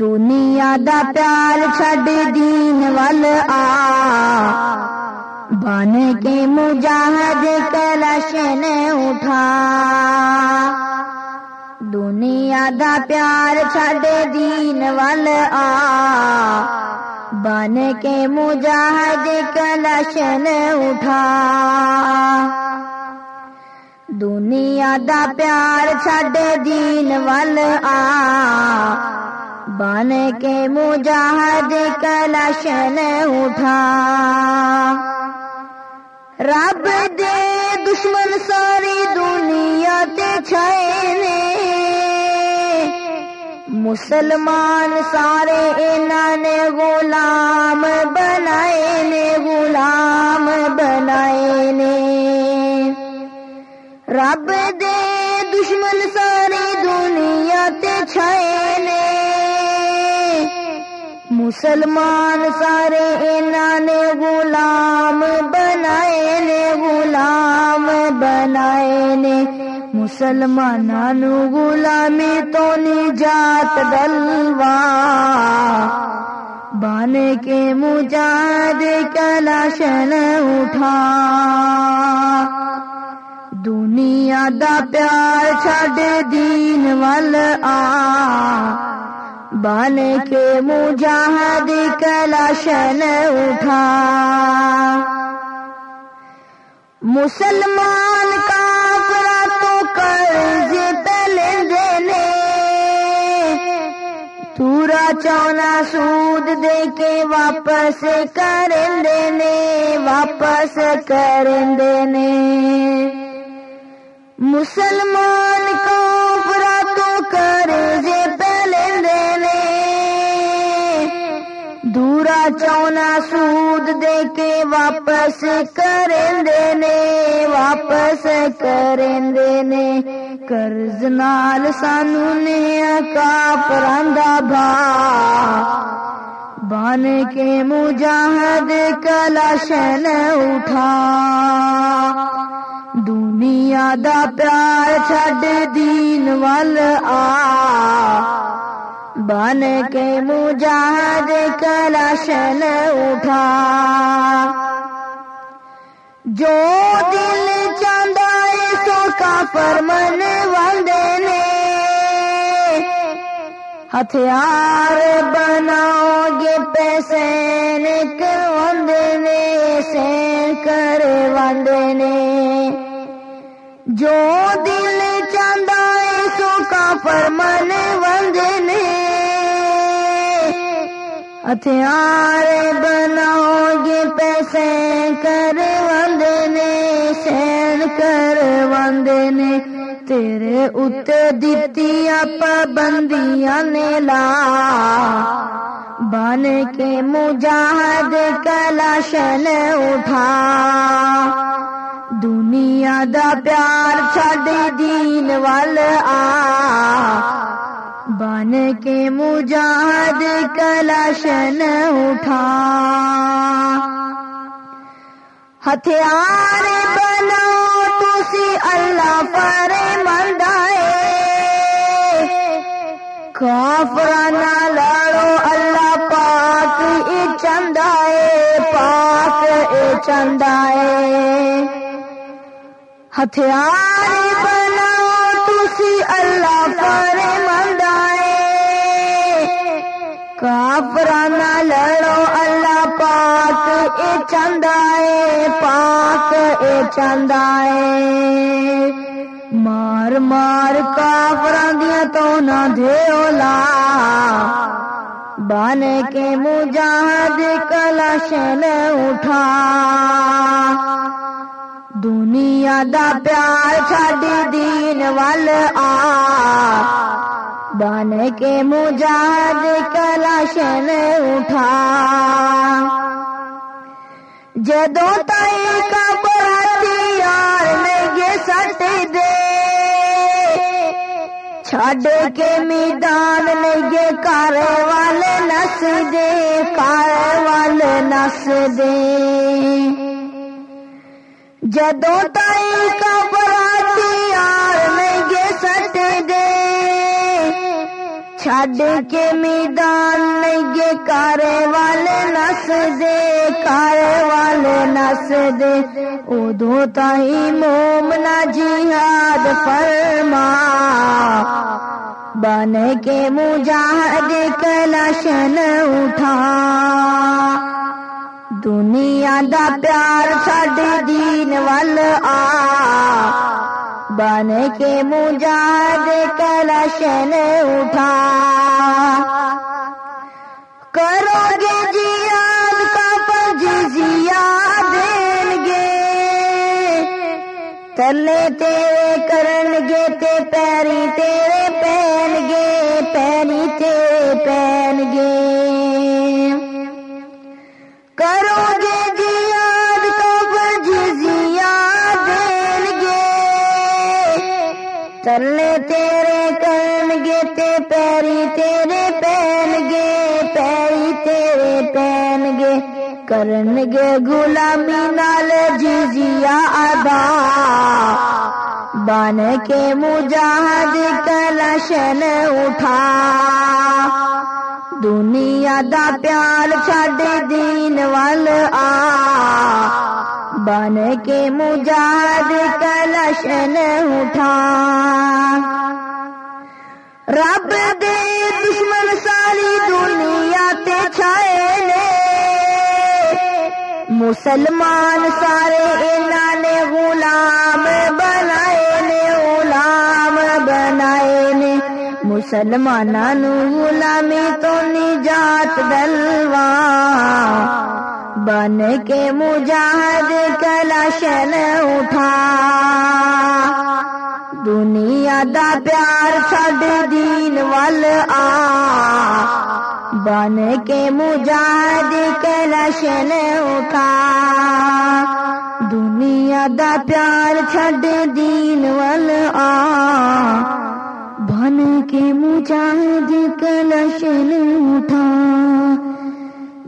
دنیا دا پیار چھڈ دین وال آ بن کے مجاہد کلشن اٹھا دنیا دا پیار چھڈ دین وال آ بن کے مجاہد کلشن اٹھا دنیا دا پیار چھڈ دین وال آ بن کے مجاہد کلشن اٹھا۔ رب دے دشمن ساری دنیا تے چھائے مسلمان سارے انہوں نے غلام بنائے نے، غلام بنائے نے۔ رب دے دشمن ساری دنیا تے چھائے مسلمان سارے انہوں نے غلام بنائے نے، غلام بنائے نے۔ مسلمانوں غلامی تو نجات دلوا۔ بن کے مجاد کلاشن اٹھا۔ دنیا دا پیار چھڈ دین وال آ بن کے مجاہد کلاشن اٹھا۔ مسلمان کافرا تو قرض پہلے دینے۔ تورا چونا سود دے کے واپس کرن دینے، واپس کرن دینے۔ مسلمان کافرا چونا سود دے کے واپس کرن دینے واپس کرن دینے قرض نال سانو نے کافران دا بھا بن کے مجاہد کلاشن اٹھا دنیا دا پیار چھڈ دین وال آ بن کے مجاہد کلاشن اٹھا۔ جو دل چاہتا ہے سو کافر من والدے نے۔ ہتھیار بناؤ گے پیسے کر وندے سین کر وندے نے۔ جو دل چاہتا ہے سو کافر من وندے ہتھیار بناؤ گے پیسے کر وندے سین کر وندے تیرے اتنے دتی پابندیاں نے لا۔ بن کے مجاہد کلاشن اٹھا۔ دنیا دا پیار چھڈ دین وال آ۔ بن کے مجاہد کلاشن اٹھا۔ ہتھیار بناؤ تسی اللہ پر مندائے کافرانہ لڑو اللہ پاک اے چندائے پاک اے چندائے ہتھیار بناؤ تسی اللہ پر مندائے کافرانہ لڑو، اللہ پاک اے چندائے پاک اے چندائے مار مار کافران دیا تو نہ دھیولا بن کے مجاہد کلاشن اٹھا۔ دنیا دا پیار چھڈ دین وال آ۔ بن کے مجاہد کلاشن اٹھا۔ جدو تائی کا براتی یار نہیں سٹ دے۔ چھڈ کے میدان نہیں کار والے نس دے۔ کار والے نس دے۔ جدو تائی چھڈ کے میدان لگے کارے والے نس دے، کارے والے نس دے۔ ادو تائی مومنا جہاد فرما۔ بن کے مجاہد کلشن اٹھا۔ دنیا دا پیار ساڈے دین وال آ۔ بن کے مجاہد کلشن اٹھا۔ کرو گے جیاد کا پجزیا دین گے۔ تلے تیرے کرن گے تے پیری تیرے پہن گے، پیری تیرے پہن گے۔ تلے تیرے کرن گے تے پیری تیرے پہن گے، پیری تیرے پہن گے۔ کرن گے غلامی نال جزیا ادا۔ بن کے مجاہد کلشن اٹھا۔ دنیا دا پیار چھڈ دین وال آ۔ بن کے مجاہد کلشن اٹھا۔ رب دے دشمن ساری دنیا تے چھائے نے۔ مسلمان سارے انہاں نے غلام بنائے نے، غلام بنائے نے۔ مسلماناں نو غلامی تو نجات دلوا بن کے مجاہد کلاشن اٹھا۔ دنیا دا پیار چھڈ دین وال آ۔ بن کے مجاہد کلشن اٹھا۔ دنیا دا پیار چھڈ دین وال آ۔ بن کے مجاہد کلشن اٹھا۔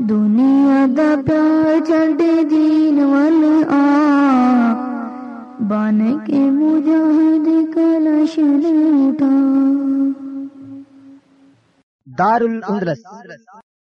دنیا دا پیار چھڈ دین ول آ۔ بن کے مجاہد کلش اٹھا دار الاندلس